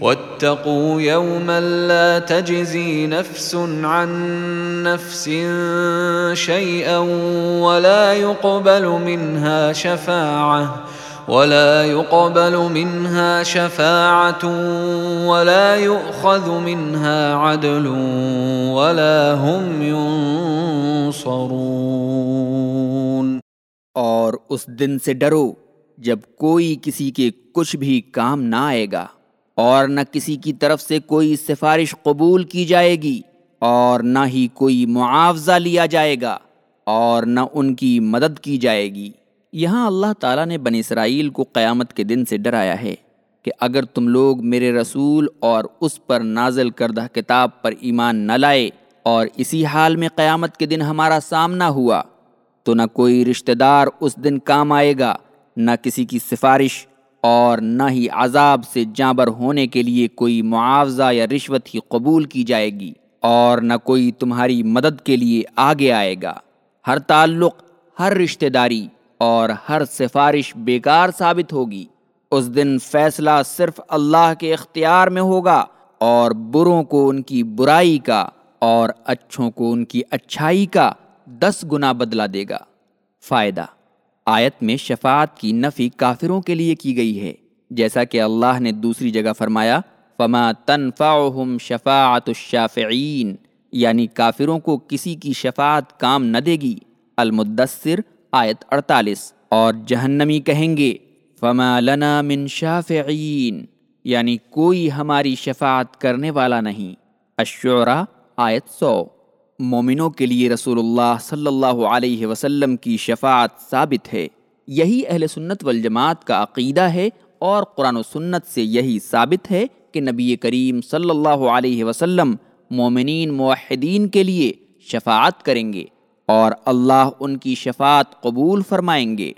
واتقوا يوما لا تجزي نفس عن نفس شيئا ولا يقبل منها شفاعة ولا يقبل منها شفاعة ولا يؤخذ منها عدل ولا هم ينصرون اور اس دن سے ڈرو جب کوئی کسی کے کچھ بھی کام نہ آئے گا۔ اور نہ کسی کی طرف سے کوئی سفارش قبول کی جائے گی اور نہ ہی کوئی معاوضہ لیا جائے گا اور نہ ان کی مدد کی جائے گی۔ یہاں اللہ تعالیٰ نے بن اسرائیل کو قیامت کے دن سے ڈرایا ہے کہ اگر تم لوگ میرے رسول اور اس پر نازل کردہ کتاب پر ایمان نہ لائے اور اسی حال میں قیامت کے دن ہمارا سامنا ہوا تو نہ کوئی رشتہ دار اس دن کام آئے گا، نہ کسی کی سفارش اور نہ ہی عذاب سے جانبر ہونے کے لیے کوئی معاوضہ یا رشوت ہی قبول کی جائے گی اور نہ کوئی تمہاری مدد کے لیے آگے آئے گا۔ ہر تعلق، ہر رشتہ داری اور ہر سفارش بیکار ثابت ہوگی۔ اس دن فیصلہ صرف اللہ کے اختیار میں ہوگا اور بروں کو ان کی برائی کا اور اچھوں کو ان کی اچھائی کا دس گنا بدلا دے گا۔ فائدہ آیت میں شفاعت کی نفی کافروں کے لیے کی گئی ہے۔ جیسا کہ اللہ نے دوسری جگہ فرمایا، فما تنفعهم شفاعت الشافعین یعنی کافروں کو کسی کی شفاعت کام نہ دے گی۔ المدثر، آیت 48 اور جہنمی کہیں گے، فما لنا من شافعین یعنی کوئی ہماری شفاعت کرنے والا نہیں۔ الشعراء، آیت سو۔ مومنوں کے لیے رسول اللہ صلی اللہ علیہ وسلم کی شفاعت ثابت ہے۔ یہی اہل سنت والجماعت کا عقیدہ ہے اور قرآن و سنت سے یہی ثابت ہے کہ نبی کریم صلی اللہ علیہ وسلم مومنین موحدین کے لیے شفاعت کریں گے اور اللہ ان کی شفاعت قبول فرمائیں گے۔